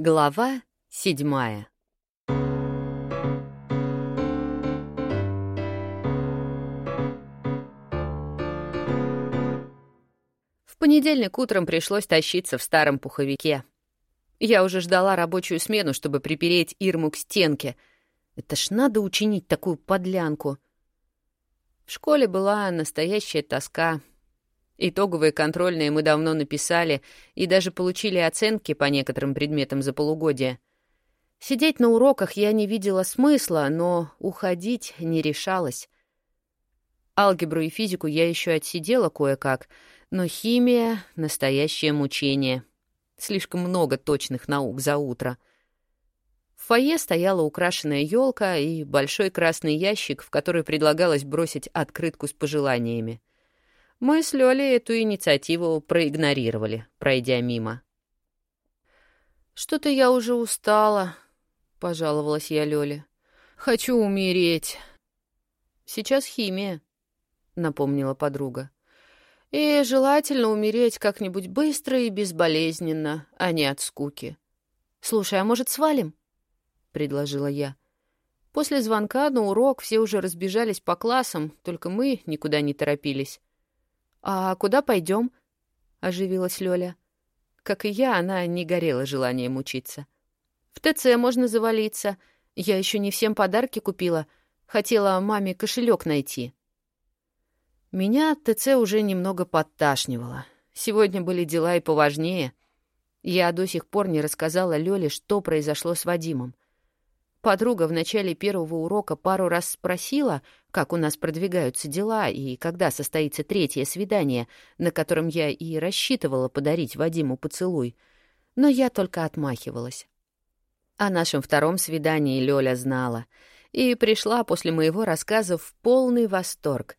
Глава седьмая В понедельник утром пришлось тащиться в старом пуховике. Я уже ждала рабочую смену, чтобы припереть Ирму к стенке. Это ж надо учинить такую подлянку. В школе была настоящая тоска — Итоговые контрольные мы давно написали и даже получили оценки по некоторым предметам за полугодие. Сидеть на уроках я не видела смысла, но уходить не решалась. Алгебру и физику я еще отсидела кое-как, но химия — настоящее мучение. Слишком много точных наук за утро. В фойе стояла украшенная елка и большой красный ящик, в который предлагалось бросить открытку с пожеланиями. Мы с Лёлей эту инициативу проигнорировали, пройдя мимо. «Что-то я уже устала», — пожаловалась я Лёле. «Хочу умереть». «Сейчас химия», — напомнила подруга. «И желательно умереть как-нибудь быстро и безболезненно, а не от скуки». «Слушай, а может, свалим?» — предложила я. После звонка на урок все уже разбежались по классам, только мы никуда не торопились. «А куда пойдем?» — оживилась Лёля. Как и я, она не горела желанием учиться. «В ТЦ можно завалиться. Я еще не всем подарки купила. Хотела маме кошелек найти». Меня ТЦ уже немного подташнивало. Сегодня были дела и поважнее. Я до сих пор не рассказала Лёле, что произошло с Вадимом. Подруга в начале первого урока пару раз спросила, как у нас продвигаются дела и когда состоится третье свидание, на котором я и рассчитывала подарить Вадиму поцелуй. Но я только отмахивалась. О нашем втором свидании Лёля знала и пришла после моего рассказа в полный восторг.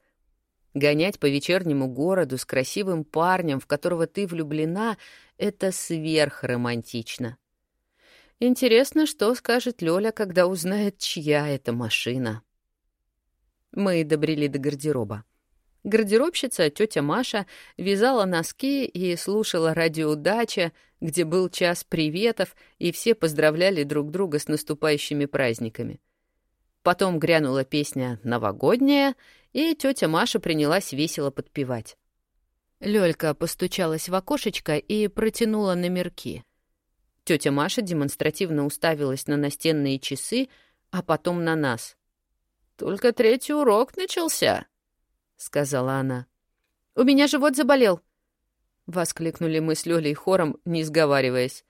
Гонять по вечернему городу с красивым парнем, в которого ты влюблена, — это сверхромантично. Интересно, что скажет Лёля, когда узнает, чья это машина. Мы добрели до гардероба. Гардеробщица, тетя Маша, вязала носки и слушала радио «Дача», где был час приветов, и все поздравляли друг друга с наступающими праздниками. Потом грянула песня «Новогодняя», и тетя Маша принялась весело подпевать. Лёлька постучалась в окошечко и протянула номерки. Тетя Маша демонстративно уставилась на настенные часы, а потом на нас. «Только третий урок начался», — сказала она. «У меня живот заболел», — воскликнули мы с Лёлей хором, не сговариваясь.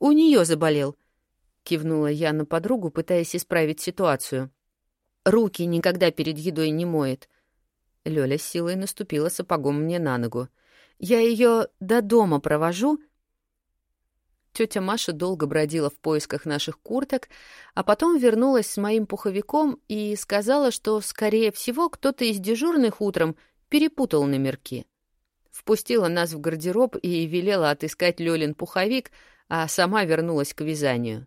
«У нее заболел», — кивнула я на подругу, пытаясь исправить ситуацию. «Руки никогда перед едой не моет». Лёля силой наступила сапогом мне на ногу. «Я ее до дома провожу», — Тетя Маша долго бродила в поисках наших курток, а потом вернулась с моим пуховиком и сказала, что, скорее всего, кто-то из дежурных утром перепутал номерки. Впустила нас в гардероб и велела отыскать Лёлин пуховик, а сама вернулась к вязанию.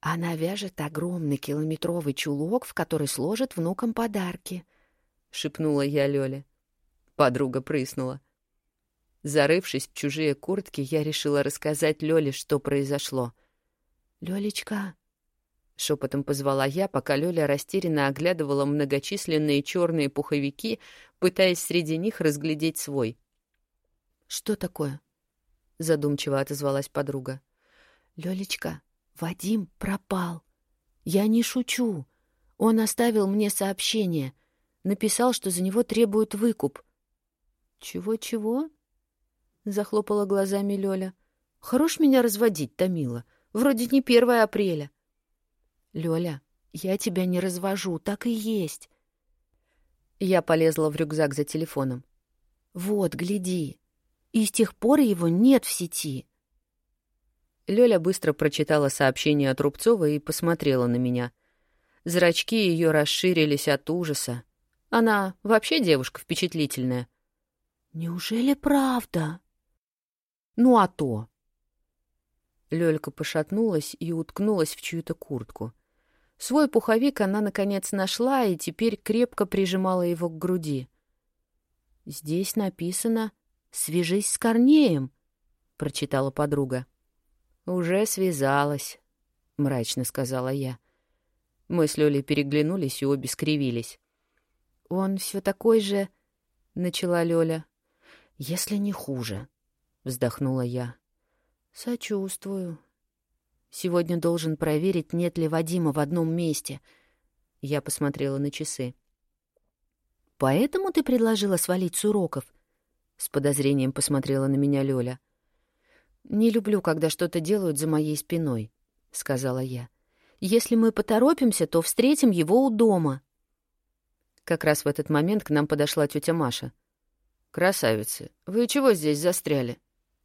«Она вяжет огромный километровый чулок, в который сложит внукам подарки», — шепнула я Лёле. Подруга прыснула. — Зарывшись в чужие куртки, я решила рассказать Лёле, что произошло. «Лёлечка!» — шепотом позвала я, пока Лёля растерянно оглядывала многочисленные черные пуховики, пытаясь среди них разглядеть свой. «Что такое?» — задумчиво отозвалась подруга. «Лёлечка, Вадим пропал. Я не шучу. Он оставил мне сообщение. Написал, что за него требуют выкуп». «Чего-чего?» — захлопала глазами Лёля. «Хорош меня разводить, Томила. Вроде не 1 апреля». «Лёля, я тебя не развожу, так и есть». Я полезла в рюкзак за телефоном. «Вот, гляди. И с тех пор его нет в сети». Лёля быстро прочитала сообщение от Рубцова и посмотрела на меня. Зрачки ее расширились от ужаса. Она вообще девушка впечатлительная. «Неужели правда?» Ну а то. Лёлька пошатнулась и уткнулась в чью-то куртку. Свой пуховик она, наконец, нашла и теперь крепко прижимала его к груди. «Здесь написано «Свяжись с Корнеем», — прочитала подруга. «Уже связалась», — мрачно сказала я. Мы с Лёлей переглянулись и обе скривились. «Он все такой же...» — начала Лёля. «Если не хуже», — вздохнула я. «Сочувствую. Сегодня должен проверить, нет ли Вадима в одном месте». Я посмотрела на часы. «Поэтому ты предложила свалить с уроков?» С подозрением посмотрела на меня Лёля. «Не люблю, когда что-то делают за моей спиной», — сказала я. «Если мы поторопимся, то встретим его у дома». Как раз в этот момент к нам подошла тетя Маша. «Красавицы, вы чего здесь застряли?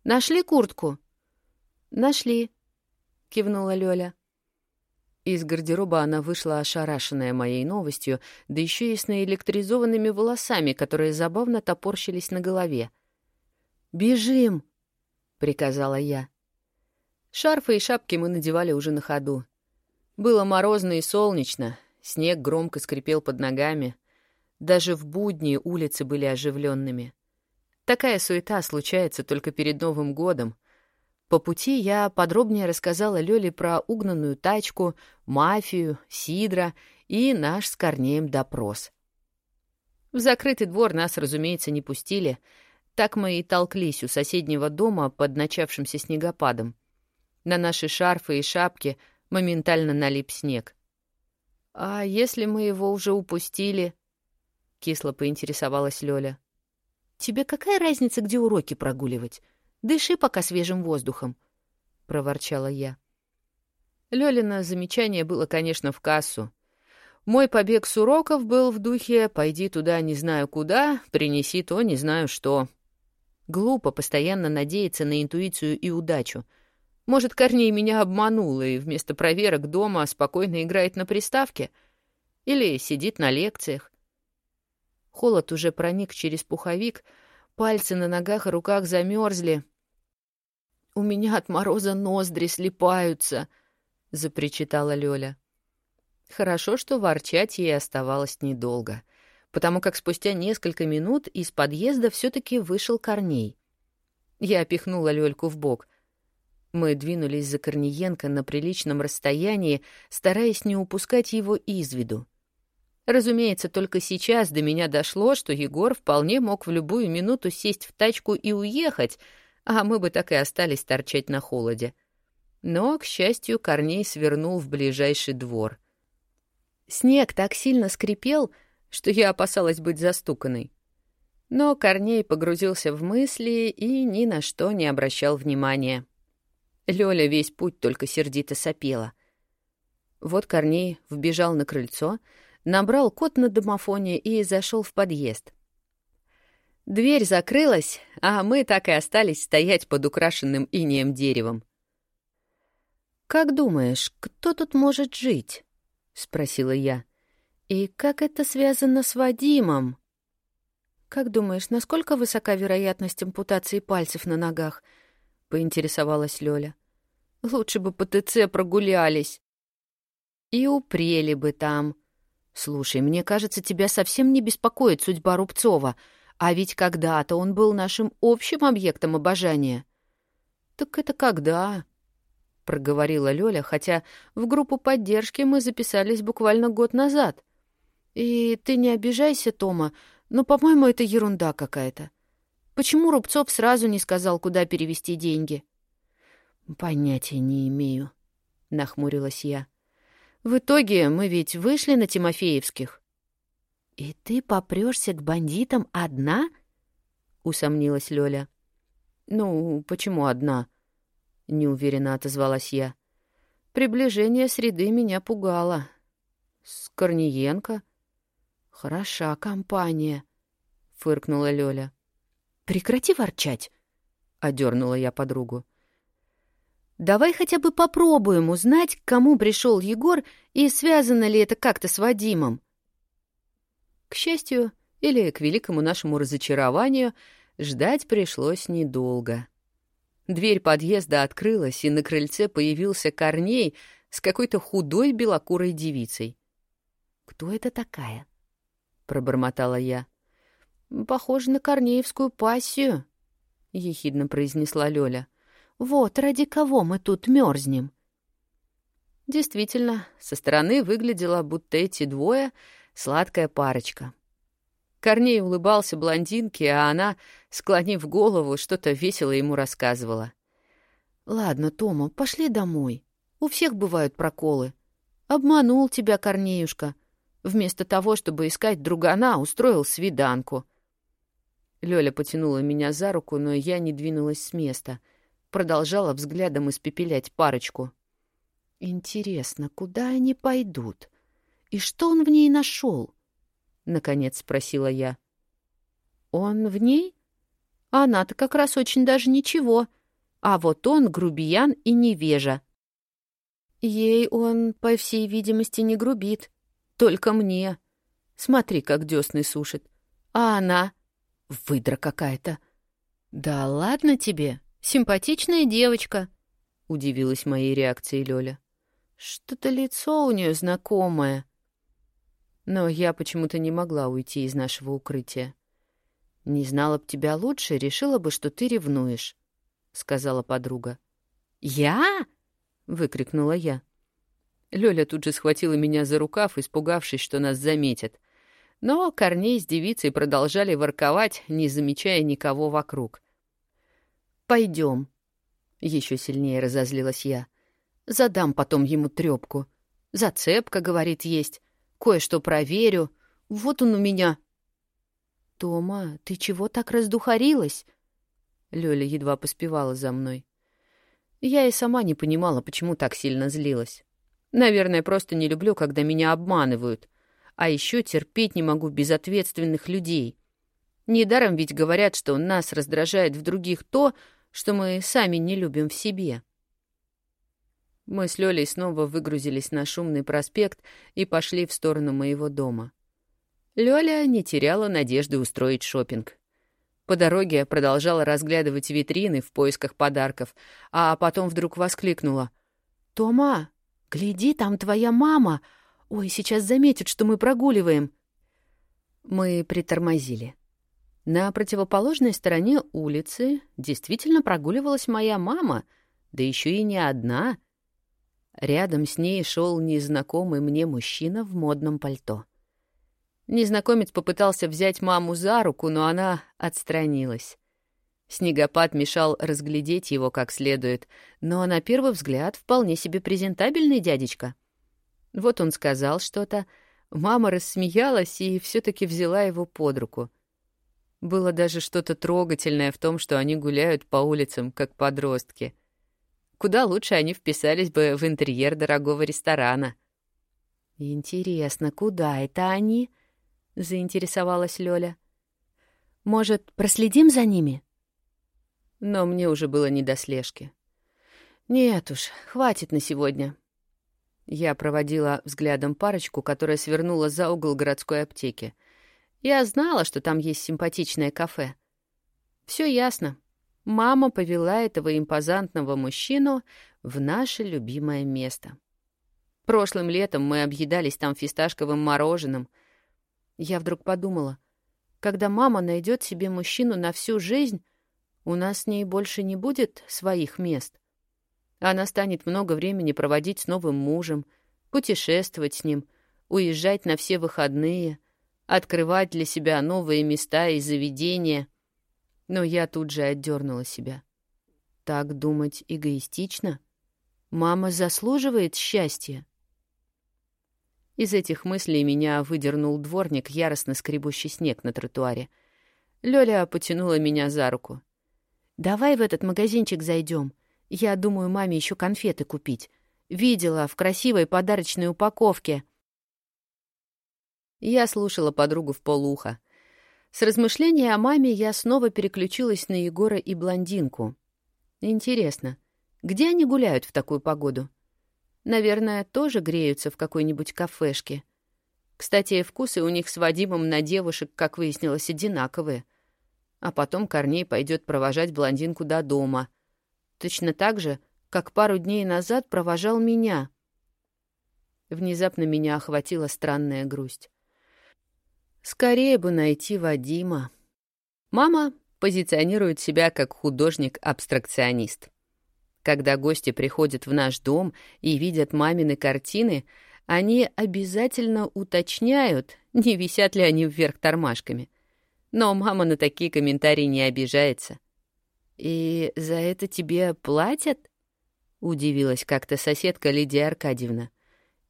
Нашли куртку?» «Нашли», — кивнула Лёля. Из гардероба она вышла ошарашенная моей новостью, да еще и с наэлектризованными волосами, которые забавно топорщились на голове. «Бежим!» — приказала я. Шарфы и шапки мы надевали уже на ходу. Было морозно и солнечно, снег громко скрипел под ногами. Даже в будни улицы были оживленными. Такая суета случается только перед Новым годом. По пути я подробнее рассказала Лёле про угнанную тачку, мафию, сидра и наш с Корнеем допрос. В закрытый двор нас, разумеется, не пустили — так мы и толклись у соседнего дома под начавшимся снегопадом. На наши шарфы и шапки моментально налип снег. «А если мы его уже упустили?» — кисло поинтересовалась Лёля. «Тебе какая разница, где уроки прогуливать? Дыши пока свежим воздухом», — проворчала я. Лёлина замечание было, конечно, в кассу. Мой побег с уроков был в духе «пойди туда не знаю куда, принеси то не знаю что». Глупо постоянно надеяться на интуицию и удачу. Может, Корней меня обманул и вместо проверок дома спокойно играет на приставке? Или сидит на лекциях? Холод уже проник через пуховик, пальцы на ногах и руках замерзли. «У меня от мороза ноздри слипаются», — запричитала Лёля. Хорошо, что ворчать ей оставалось недолго — потому как спустя несколько минут из подъезда все-таки вышел Корней. Я опихнула Лёльку в бок. Мы двинулись за Корниенко на приличном расстоянии, стараясь не упускать его из виду. Разумеется, только сейчас до меня дошло, что Егор вполне мог в любую минуту сесть в тачку и уехать, а мы бы так и остались торчать на холоде. Но, к счастью, Корней свернул в ближайший двор. Снег так сильно скрипел, что я опасалась быть застуканной. Но Корней погрузился в мысли и ни на что не обращал внимания. Лёля весь путь только сердито сопела. Вот Корней вбежал на крыльцо, набрал код на домофоне и зашел в подъезд. Дверь закрылась, а мы так и остались стоять под украшенным инеем деревом. «Как думаешь, кто тут может жить?» — спросила я. «И как это связано с Вадимом?» «Как думаешь, насколько высока вероятность ампутации пальцев на ногах?» — поинтересовалась Лёля. «Лучше бы по ТЦ прогулялись». «И упрели бы там». «Слушай, мне кажется, тебя совсем не беспокоит судьба Рубцова, а ведь когда-то он был нашим общим объектом обожания». «Так это когда?» — проговорила Лёля, хотя в группу поддержки мы записались буквально год назад. И ты не обижайся, Тома, но, по-моему, это ерунда какая-то. Почему Рубцов сразу не сказал, куда перевести деньги? Понятия не имею, нахмурилась я. В итоге мы ведь вышли на Тимофеевских. И ты попрешься к бандитам одна? усомнилась Лёля. Ну, почему одна? неуверенно отозвалась я. Приближение среды меня пугало. С Корниенко «Хороша компания», — фыркнула Лёля. «Прекрати ворчать», — одернула я подругу. «Давай хотя бы попробуем узнать, к кому пришел Егор и связано ли это как-то с Вадимом». К счастью, или к великому нашему разочарованию, ждать пришлось недолго. Дверь подъезда открылась, и на крыльце появился Корней с какой-то худой белокурой девицей. «Кто это такая?» пробормотала я. «Похоже на корнеевскую пассию», — ехидно произнесла Лёля. Вот ради кого мы тут мерзнем. Действительно, со стороны выглядело, будто эти двое — сладкая парочка. Корней улыбался блондинке, а она, склонив голову, что-то весело ему рассказывала. «Ладно, Тома, пошли домой. У всех бывают проколы. Обманул тебя Корнеюшка. Вместо того, чтобы искать другана, устроил свиданку». Лёля потянула меня за руку, но я не двинулась с места. Продолжала взглядом испепелять парочку. «Интересно, куда они пойдут? И что он в ней нашел? наконец спросила я. Он в ней? Она-то как раз очень даже ничего. А вот он грубиян и невежа. Ей он, по всей видимости, не грубит. Только мне. Смотри, как десны сушит. А она? Выдра какая-то. Да ладно тебе, симпатичная девочка, удивилась моей реакцией Лёля. Что-то лицо у нее знакомое. Но я почему-то не могла уйти из нашего укрытия. «Не знала б тебя лучше, решила бы, что ты ревнуешь», — сказала подруга. «Я?» — выкрикнула я. Лёля тут же схватила меня за рукав, испугавшись, что нас заметят. Но Корней с девицей продолжали ворковать, не замечая никого вокруг. «Пойдем», — еще сильнее разозлилась я. «Задам потом ему трёпку. Зацепка, говорит, есть. Кое-что проверю. Вот он у меня. Тома, ты чего так раздухарилась? Лёля едва поспевала за мной. Я и сама не понимала, почему так сильно злилась. Наверное, просто не люблю, когда меня обманывают. А еще терпеть не могу безответственных людей. Недаром ведь говорят, что нас раздражает в других то, что мы сами не любим в себе. Мы с Лёлей снова выгрузились на шумный проспект и пошли в сторону моего дома. Лёля не теряла надежды устроить шопинг. По дороге продолжала разглядывать витрины в поисках подарков, а потом вдруг воскликнула. «Тома, гляди, там твоя мама! Ой, сейчас заметят, что мы прогуливаем!» Мы притормозили. На противоположной стороне улицы действительно прогуливалась моя мама, да еще и не одна — Рядом с ней шел незнакомый мне мужчина в модном пальто. Незнакомец попытался взять маму за руку, но она отстранилась. Снегопад мешал разглядеть его как следует, но на первый взгляд вполне себе презентабельный дядечка. Вот он сказал что-то, мама рассмеялась и все таки взяла его под руку. Было даже что-то трогательное в том, что они гуляют по улицам, как подростки — Куда лучше они вписались бы в интерьер дорогого ресторана. «Интересно, куда это они?» — заинтересовалась Лёля. «Может, проследим за ними?» Но мне уже было не до слежки. «Нет уж, хватит на сегодня». Я проводила взглядом парочку, которая свернула за угол городской аптеки. Я знала, что там есть симпатичное кафе. Все ясно. Мама повела этого импозантного мужчину в наше любимое место. Прошлым летом мы объедались там фисташковым мороженым. Я вдруг подумала, когда мама найдет себе мужчину на всю жизнь, у нас с ней больше не будет своих мест. Она станет много времени проводить с новым мужем, путешествовать с ним, уезжать на все выходные, открывать для себя новые места и заведения — но я тут же отдернула себя. Так думать эгоистично? Мама заслуживает счастья. Из этих мыслей меня выдернул дворник, яростно скребущий снег на тротуаре. Лёля потянула меня за руку. «Давай в этот магазинчик зайдем. Я думаю, маме еще конфеты купить. Видела в красивой подарочной упаковке». Я слушала подругу в полуха. С размышления о маме я снова переключилась на Егора и блондинку. Интересно, где они гуляют в такую погоду? Наверное, тоже греются в какой-нибудь кафешке. Кстати, вкусы у них с Вадимом на девушек, как выяснилось, одинаковые. А потом Корней пойдет провожать блондинку до дома. Точно так же, как пару дней назад провожал меня. Внезапно меня охватила странная грусть. Скорее бы найти Вадима. Мама позиционирует себя как художник-абстракционист. Когда гости приходят в наш дом и видят мамины картины, они обязательно уточняют, не висят ли они вверх тормашками. Но мама на такие комментарии не обижается. «И за это тебе платят?» — удивилась как-то соседка Лидия Аркадьевна.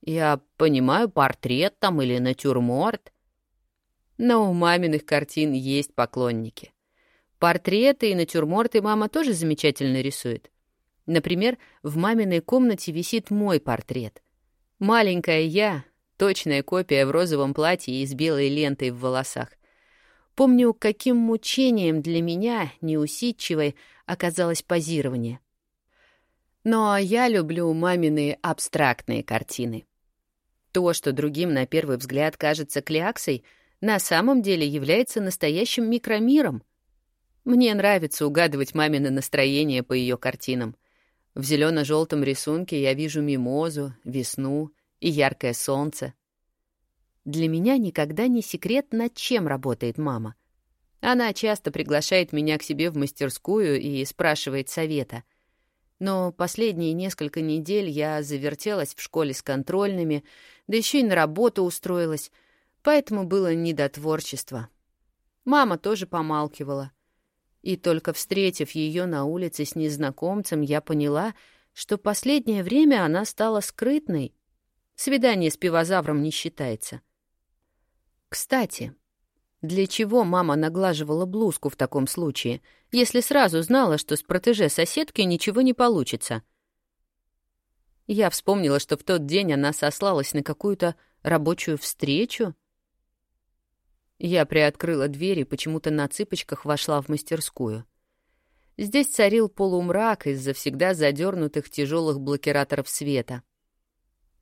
«Я понимаю, портрет там или натюрморт». Но у маминых картин есть поклонники. Портреты и натюрморты мама тоже замечательно рисует. Например, в маминой комнате висит мой портрет. Маленькая я, точная копия в розовом платье и с белой лентой в волосах. Помню, каким мучением для меня, неусидчивой, оказалось позирование. Но я люблю мамины абстрактные картины. То, что другим на первый взгляд кажется кляксой, на самом деле является настоящим микромиром. Мне нравится угадывать мамино настроение по ее картинам. В зелено-желтом рисунке я вижу мимозу, весну и яркое солнце. Для меня никогда не секрет, над чем работает мама. Она часто приглашает меня к себе в мастерскую и спрашивает совета. Но последние несколько недель я завертелась в школе с контрольными, да еще и на работу устроилась, поэтому было не до творчества. Мама тоже помалкивала. И только встретив ее на улице с незнакомцем, я поняла, что последнее время она стала скрытной. Свидание с пивозавром не считается. Кстати, для чего мама наглаживала блузку в таком случае, если сразу знала, что с протеже соседки ничего не получится? Я вспомнила, что в тот день она сослалась на какую-то рабочую встречу, я приоткрыла дверь и почему-то на цыпочках вошла в мастерскую. Здесь царил полумрак из-за всегда задернутых тяжелых блокираторов света.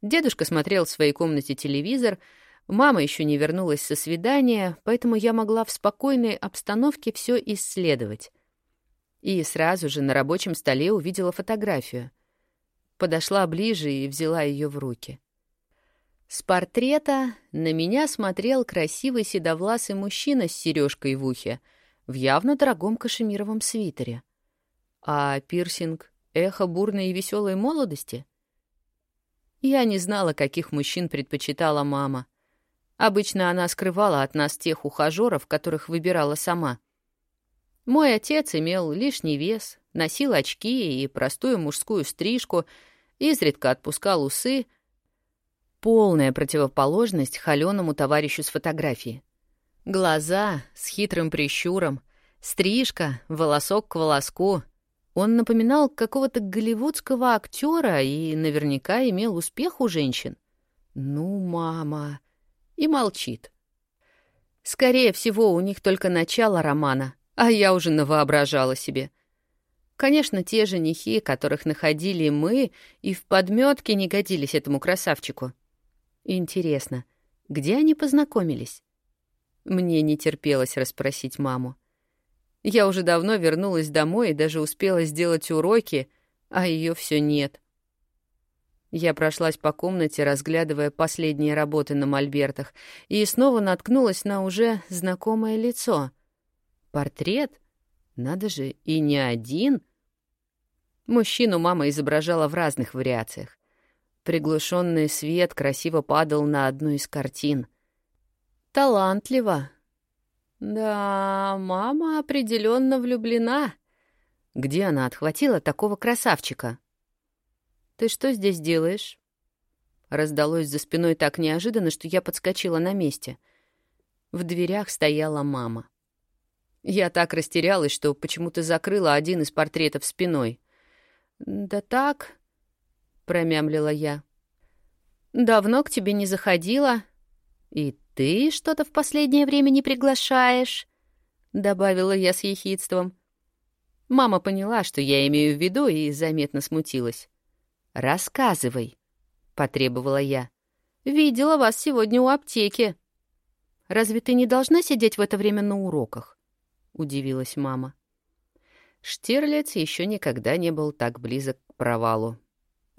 Дедушка смотрел в своей комнате телевизор, мама еще не вернулась со свидания, поэтому я могла в спокойной обстановке все исследовать. И сразу же на рабочем столе увидела фотографию. Подошла ближе и взяла ее в руки. С портрета на меня смотрел красивый седовласый мужчина с сережкой в ухе в явно дорогом кашемировом свитере. А пирсинг — эхо бурной и веселой молодости? Я не знала, каких мужчин предпочитала мама. Обычно она скрывала от нас тех ухажеров, которых выбирала сама. Мой отец имел лишний вес, носил очки и простую мужскую стрижку, изредка отпускал усы — полная противоположность холеному товарищу с фотографии. Глаза с хитрым прищуром, стрижка, волосок к волоску. Он напоминал какого-то голливудского актера и наверняка имел успех у женщин. «Ну, мама...» И молчит. Скорее всего, у них только начало романа, а я уже навоображала себе. Конечно, те женихи, которых находили мы, и в подметке не годились этому красавчику. Интересно, где они познакомились? Мне не терпелось расспросить маму. Я уже давно вернулась домой и даже успела сделать уроки, а ее все нет. Я прошлась по комнате, разглядывая последние работы на мольбертах, и снова наткнулась на уже знакомое лицо. Портрет? Надо же, и не один. Мужчину мама изображала в разных вариациях. Приглушенный свет красиво падал на одну из картин. Талантливо. Да, мама определенно влюблена. Где она отхватила такого красавчика? Ты что здесь делаешь? Раздалось за спиной так неожиданно, что я подскочила на месте. В дверях стояла мама. Я так растерялась, что почему-то закрыла один из портретов спиной. «Да так», — промямлила я. «Давно к тебе не заходила. И ты что-то в последнее время не приглашаешь», — добавила я с ехидством. Мама поняла, что я имею в виду, и заметно смутилась. «Рассказывай», — потребовала я. «Видела вас сегодня у аптеки». «Разве ты не должна сидеть в это время на уроках?» — удивилась мама. Штирлиц еще никогда не был так близок к провалу.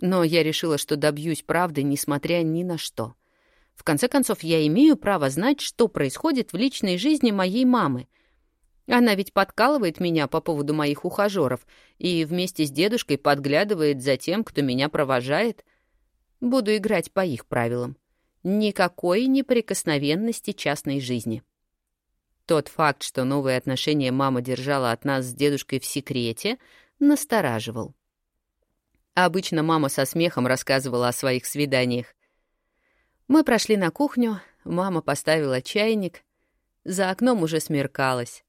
Но я решила, что добьюсь правды, несмотря ни на что. В конце концов, я имею право знать, что происходит в личной жизни моей мамы. Она ведь подкалывает меня по поводу моих ухажеров и вместе с дедушкой подглядывает за тем, кто меня провожает. Буду играть по их правилам. Никакой неприкосновенности частной жизни. Тот факт, что новые отношения мама держала от нас с дедушкой в секрете, настораживал. Обычно мама со смехом рассказывала о своих свиданиях. Мы прошли на кухню, мама поставила чайник. За окном уже смеркалось.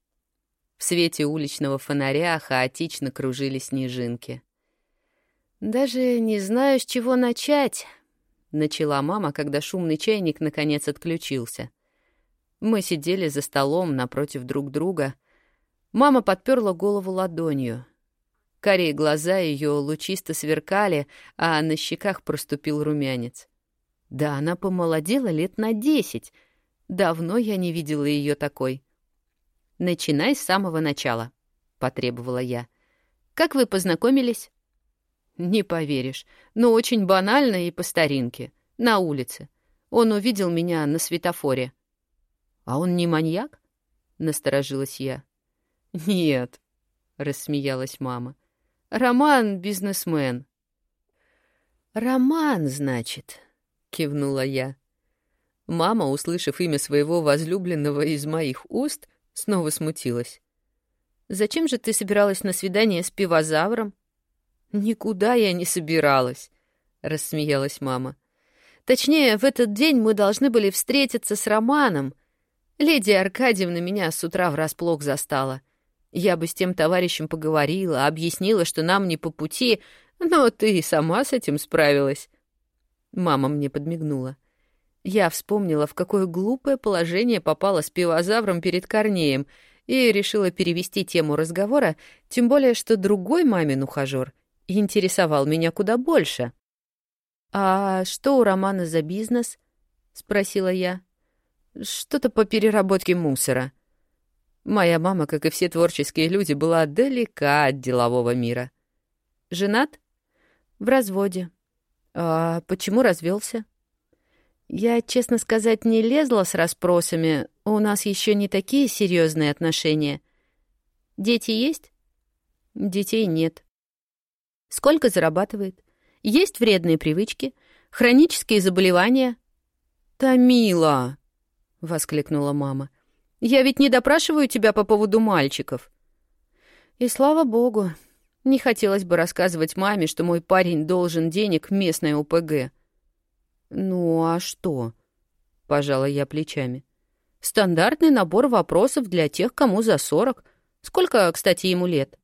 В свете уличного фонаря хаотично кружили снежинки. «Даже не знаю, с чего начать», — начала мама, когда шумный чайник наконец отключился. Мы сидели за столом напротив друг друга. Мама подперла голову ладонью. Карие глаза ее лучисто сверкали, а на щеках проступил румянец. Да, она помолодела лет на десять. Давно я не видела ее такой. «Начинай с самого начала», — потребовала я. «Как вы познакомились?» «Не поверишь, но очень банально и по старинке. На улице. Он увидел меня на светофоре». «А он не маньяк?» — насторожилась я. «Нет», — рассмеялась мама. «Роман — бизнесмен». «Роман, значит», — кивнула я. Мама, услышав имя своего возлюбленного из моих уст, снова смутилась. «Зачем же ты собиралась на свидание с пивозавром?» «Никуда я не собиралась», — рассмеялась мама. «Точнее, в этот день мы должны были встретиться с Романом. Леди Аркадьевна меня с утра врасплох застала. Я бы с тем товарищем поговорила, объяснила, что нам не по пути, но ты сама с этим справилась». Мама мне подмигнула. Я вспомнила, в какое глупое положение попала с пивозавром перед Корнеем, и решила перевести тему разговора, тем более, что другой мамин ухажёр интересовал меня куда больше. «А что у Романа за бизнес?» — спросила я. «Что-то по переработке мусора». Моя мама, как и все творческие люди, была далека от делового мира. «Женат?» «В разводе». «А почему развелся?» Я, честно сказать, не лезла с расспросами. У нас еще не такие серьезные отношения. Дети есть? Детей нет. Сколько зарабатывает? Есть вредные привычки? Хронические заболевания? Тамила! воскликнула мама. Я ведь не допрашиваю тебя по поводу мальчиков. И слава богу, не хотелось бы рассказывать маме, что мой парень должен денег местной ОПГ. «Ну а что?» — пожала я плечами. «Стандартный набор вопросов для тех, кому за сорок. Сколько, кстати, ему лет?»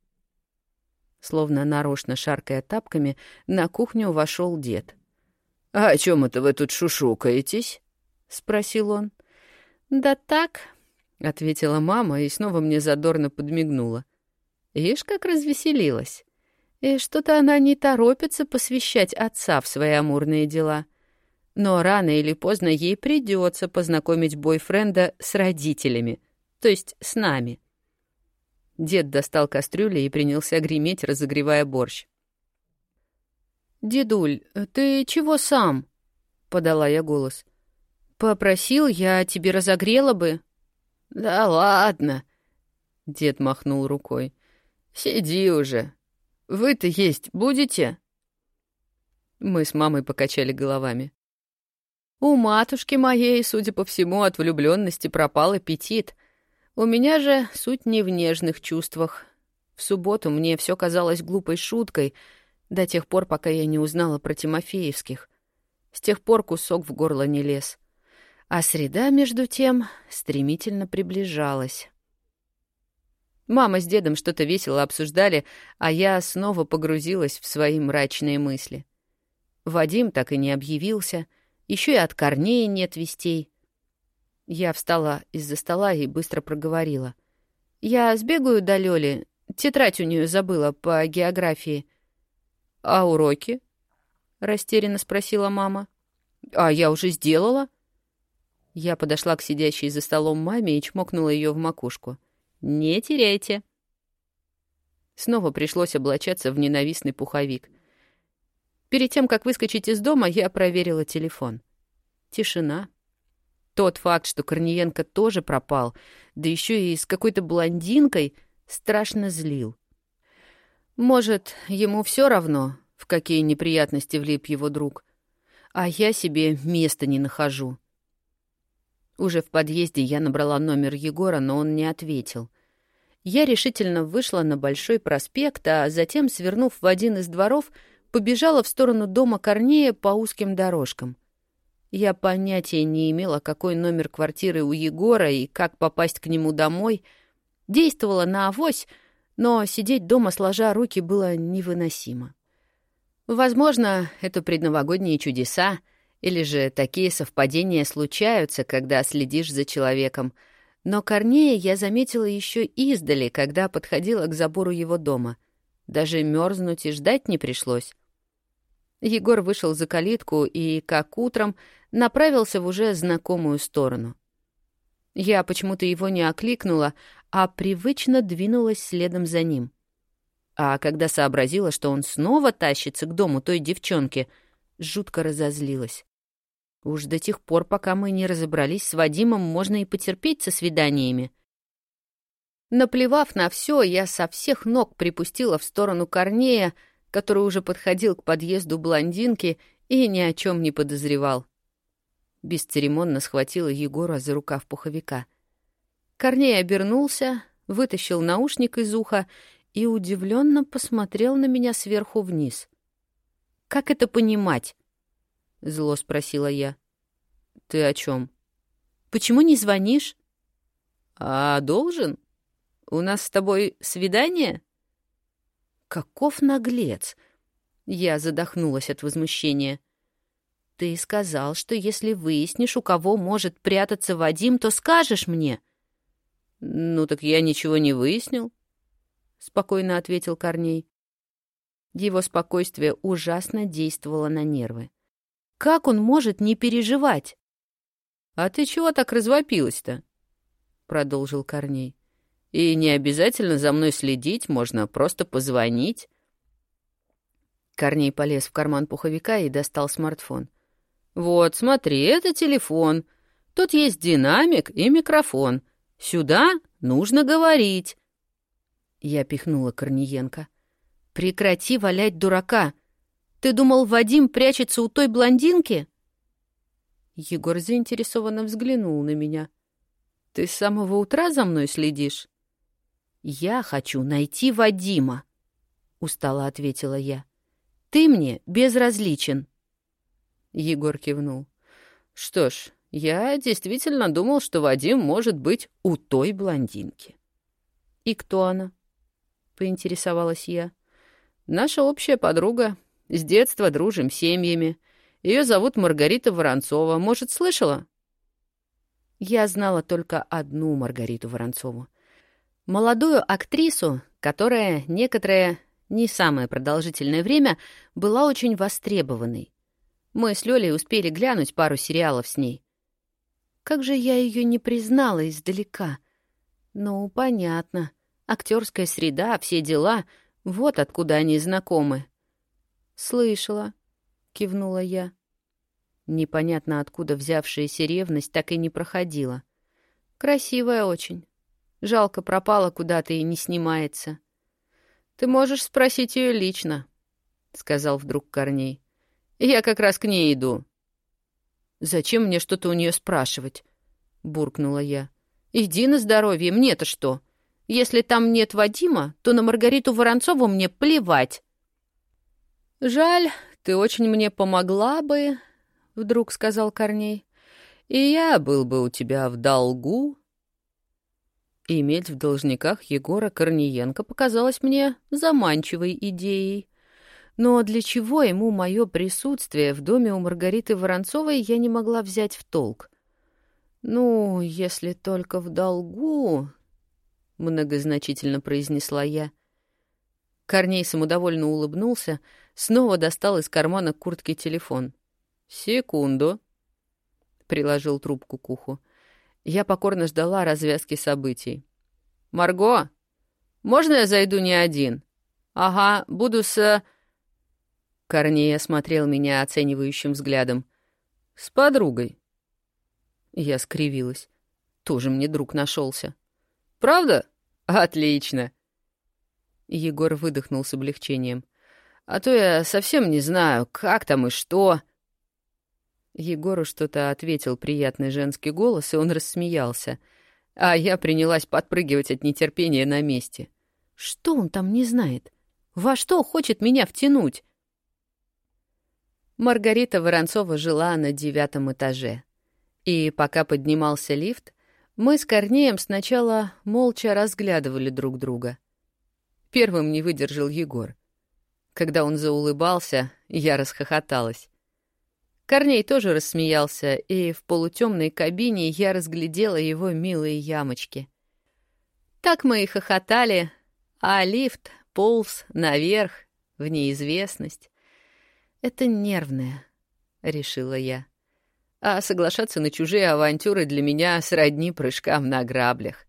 Словно нарочно шаркая тапками, на кухню вошел дед. «А о чем это вы тут шушукаетесь?» — спросил он. «Да так», — ответила мама и снова мне задорно подмигнула. Ишь, как развеселилась. И что-то она не торопится посвящать отца в свои амурные дела. Но рано или поздно ей придется познакомить бойфренда с родителями, то есть с нами. Дед достал кастрюли и принялся греметь, разогревая борщ. «Дедуль, ты чего сам?» — подала я голос. «Попросил, я тебе разогрела бы». «Да ладно», — дед махнул рукой. «Сиди уже. Вы-то есть будете?» Мы с мамой покачали головами. У матушки моей, судя по всему, от влюбленности пропал аппетит. У меня же суть не в нежных чувствах. В субботу мне все казалось глупой шуткой, до тех пор, пока я не узнала про Тимофеевских. С тех пор кусок в горло не лез. А среда, между тем, стремительно приближалась. Мама с дедом что-то весело обсуждали, а я снова погрузилась в свои мрачные мысли. Вадим так и не объявился — еще и от корней нет вестей. Я встала из-за стола и быстро проговорила. «Я сбегаю до Лёли. Тетрадь у нее забыла по географии». «А уроки?» — растерянно спросила мама. «А я уже сделала». Я подошла к сидящей за столом маме и чмокнула ее в макушку. «Не теряйте». Снова пришлось облачаться в ненавистный пуховик — Перед тем, как выскочить из дома, я проверила телефон. Тишина. Тот факт, что Корниенко тоже пропал, да еще и с какой-то блондинкой, страшно злил. Может, ему все равно, в какие неприятности влип его друг, а я себе места не нахожу. Уже в подъезде я набрала номер Егора, но он не ответил. Я решительно вышла на Большой проспект, а затем, свернув в один из дворов, побежала в сторону дома Корнея по узким дорожкам. Я понятия не имела, какой номер квартиры у Егора и как попасть к нему домой. Действовала на авось, но сидеть дома сложа руки было невыносимо. Возможно, это предновогодние чудеса — или же такие совпадения случаются, когда следишь за человеком. Но Корнея я заметила еще издали, когда подходила к забору его дома. Даже мерзнуть и ждать не пришлось. Егор вышел за калитку и, как утром, направился в уже знакомую сторону. Я почему-то его не окликнула, а привычно двинулась следом за ним. А когда сообразила, что он снова тащится к дому той девчонки, жутко разозлилась. Уж до тех пор, пока мы не разобрались с Вадимом, можно и потерпеть со свиданиями. Наплевав на все, я со всех ног припустила в сторону Корнея, который уже подходил к подъезду блондинки и ни о чем не подозревал. Бесцеремонно схватила Егора за рукав пуховика. Корней обернулся, вытащил наушник из уха и удивленно посмотрел на меня сверху вниз. «Как это понимать?» — зло спросила я. «Ты о чем? Почему не звонишь?» «А должен? У нас с тобой свидание?» «Каков наглец!» Я задохнулась от возмущения. «Ты сказал, что если выяснишь, у кого может прятаться Вадим, то скажешь мне». «Ну так я ничего не выяснил», — спокойно ответил Корней. Его спокойствие ужасно действовало на нервы. Как он может не переживать? — А ты чего так развопилась-то? — продолжил Корней. — И не обязательно за мной следить, можно просто позвонить. Корней полез в карман пуховика и достал смартфон. «Вот, смотри, это телефон. Тут есть динамик и микрофон. Сюда нужно говорить». Я пихнула Корниенко. «Прекрати валять дурака. Ты думал, Вадим прячется у той блондинки?» Егор заинтересованно взглянул на меня. «Ты с самого утра за мной следишь?» «Я хочу найти Вадима», — устало ответила я. «Ты мне безразличен». Егор кивнул. «Что ж, я действительно думал, что Вадим может быть у той блондинки». «И кто она?» — поинтересовалась я. «Наша общая подруга, с детства дружим семьями. Ее зовут Маргарита Воронцова. Может, слышала?» Я знала только одну Маргариту Воронцову. Молодую актрису, которая некоторое, не самое продолжительное время, была очень востребованной. Мы с Лёлей успели глянуть пару сериалов с ней. Как же я ее не признала издалека? Ну, понятно. Актерская среда, все дела — вот откуда они знакомы. «Слышала», — кивнула я. Непонятно откуда взявшаяся ревность так и не проходила. Красивая очень. Жалко, пропала куда-то и не снимается. «Ты можешь спросить ее лично», — сказал вдруг Корней. «Я как раз к ней иду». «Зачем мне что-то у нее спрашивать?» — буркнула я. «Иди на здоровье, мне-то что? Если там нет Вадима, то на Маргариту Воронцову мне плевать». «Жаль, ты очень мне помогла бы», — вдруг сказал Корней. «И я был бы у тебя в долгу». Иметь в должниках Егора Корниенко показалось мне заманчивой идеей. Но для чего ему мое присутствие в доме у Маргариты Воронцовой я не могла взять в толк. «Ну, если только в долгу», — многозначительно произнесла я. Корней самодовольно улыбнулся, снова достал из кармана куртки телефон. «Секунду», — приложил трубку к уху. Я покорно ждала развязки событий. «Марго, можно я зайду не один?» «Ага, буду с...» Корней осмотрел меня оценивающим взглядом. «С подругой». Я скривилась. Тоже мне друг нашелся. «Правда? Отлично!» Егор выдохнул с облегчением. «А то я совсем не знаю, как там и что...» Егору что-то ответил приятный женский голос, и он рассмеялся. А я принялась подпрыгивать от нетерпения на месте. «Что он там не знает? Во что хочет меня втянуть?» Маргарита Воронцова жила на девятом этаже. И пока поднимался лифт, мы с Корнеем сначала молча разглядывали друг друга. Первым не выдержал Егор. Когда он заулыбался, я расхохоталась. Корней тоже рассмеялся, и в полутемной кабине я разглядела его милые ямочки. Так мы и хохотали, а лифт полз наверх, в неизвестность. Это нервное, — решила я. А соглашаться на чужие авантюры для меня сродни прыжкам на граблях.